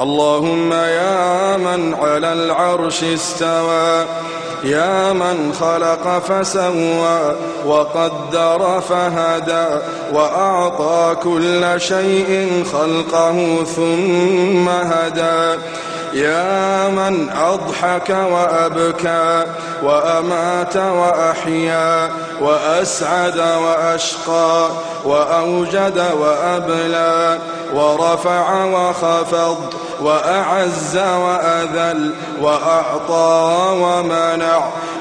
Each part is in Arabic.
اللهم يا من على العرش استوى يا من خلق فسوى وقدر فهدى وأعطى كل شيء خلقه ثم هدى. يا من أضحك وأبكى وأمات وأحيا وأسعد وأشقى وأوجد وأبلى ورفع وخفض وأعز وأذل وأعطى ومنع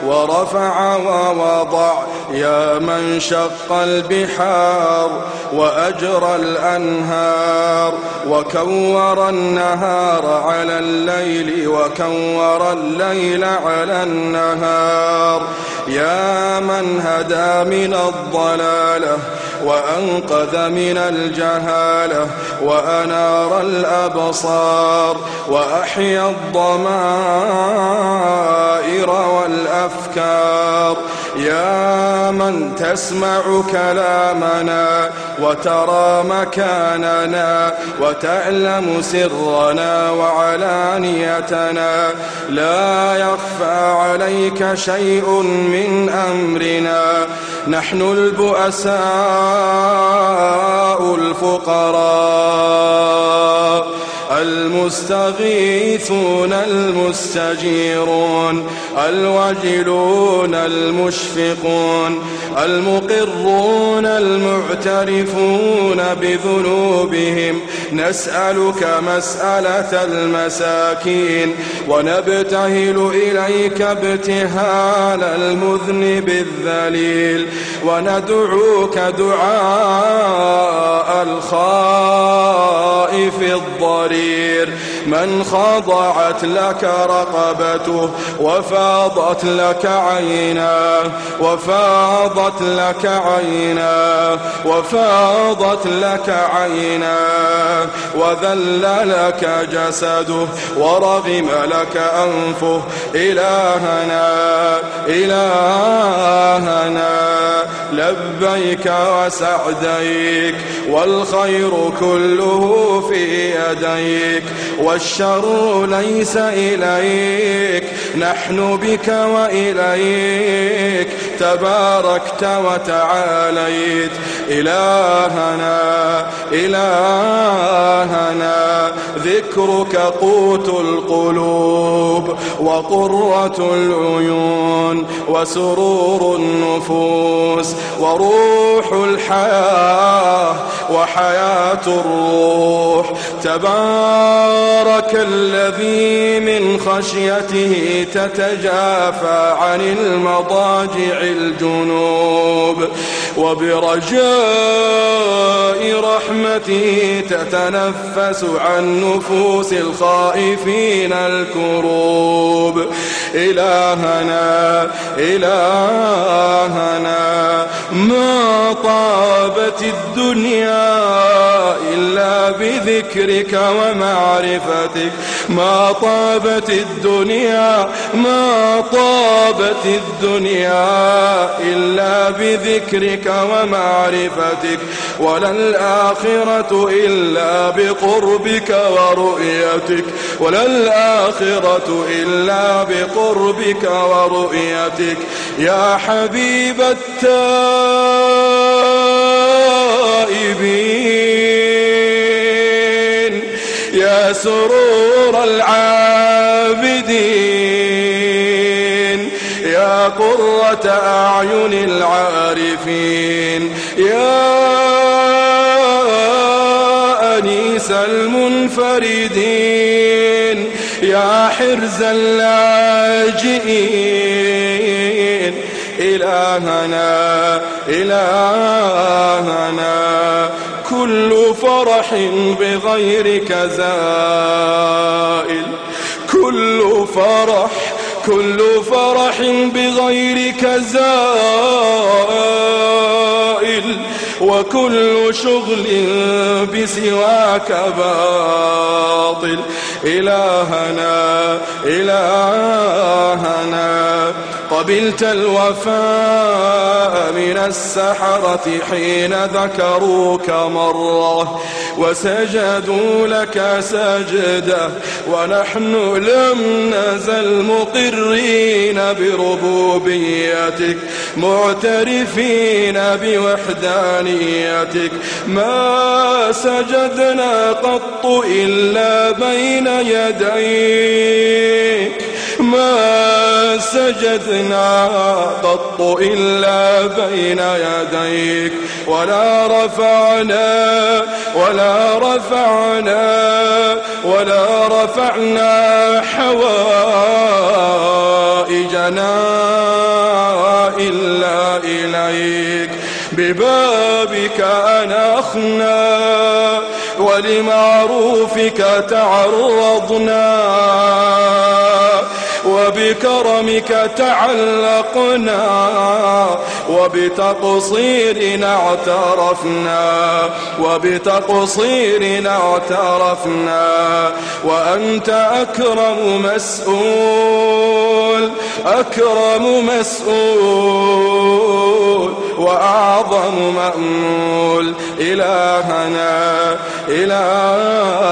ورفع ووضع يا من شق البحار وأجرى الأنهار وكور النهار على الليل وكور الليل على النهار يا من هدى من الضلالة وأنقذ من الجهالة وأنار الأبصار وأحيا الضمائر والأفكار. يا من تسمع كلامنا وترى مكاننا وتعلم سرنا وعلانيتنا لا يخفى عليك شيء من أمرنا. نحن البؤساء الفقراء. المستغيثون المستجيرون الوجلون المشفقون المقرون المعترفون بذنوبهم نسألك مسألة المساكين ونبتهل إليك ابتهال المذنب الذليل وندعوك دعاء الخائف الضرير. من خضعت لك رقبته وفاضت لك عيناه وفاضت لك عيناه وفاضت لك عيناه. وذل لك جسده ورغم لك أنفه إلهنا إلهنا لبيك وسعديك والخير كله في يديك والشر ليس إليك نحن بك وإليك تباركت وتعاليت إلهنا إلهنا. ذكرك قوت القلوب وقرة العيون وسرور النفوس وروح الحياة وحياة الروح. تبارك الذي من خشيته تتجافى عن المضاجع الجنوب. وبرجاء رحمته تتنفس عن نفوس الخائفين الكروب. إلهنا إلهنا. ما طابت الدنيا إلا بذكرك ومعرفتك. ما طابت الدنيا ما طابت الدنيا إلا بذكرك ومعرفتك. ولا الآخرة إلا بقربك ورؤيتك. ولا الآخرة إلا بقربك ورؤيتك يا حبيب التائبين. يا سرور العابدين. يا قرة أعين العارفين. يا أنيس المنفردين. يا حرز اللاجئين. إلهنا إلهنا. كل فرح بغيرك زائل. كل فرح كل فرح بغيرك زائل. وكل شغل بسواك باطل. إلهنا إلهنا وبلت الوفاء من السحرة حين ذكروك مرة. وسجدوا لك سجدة ونحن لم نزل مقرين بربوبيتك معترفين بوحدانيتك. ما سجدنا قط إلا بين يديك. ما سجدنا قط إلا بين يديك. ولا رفعنا ولا رفعنا ولا رفعنا حوائجنا إلا إليك. ببابك أنخنا ولمعروفك تعرضنا. وبكرمك تعلقنا وبتقصيرنا اعترفنا وبتقصيرنا اعترفنا وأنت أكرم مسؤول أكرم مسؤول وأعظم مأمول. إلهنا إلهنا.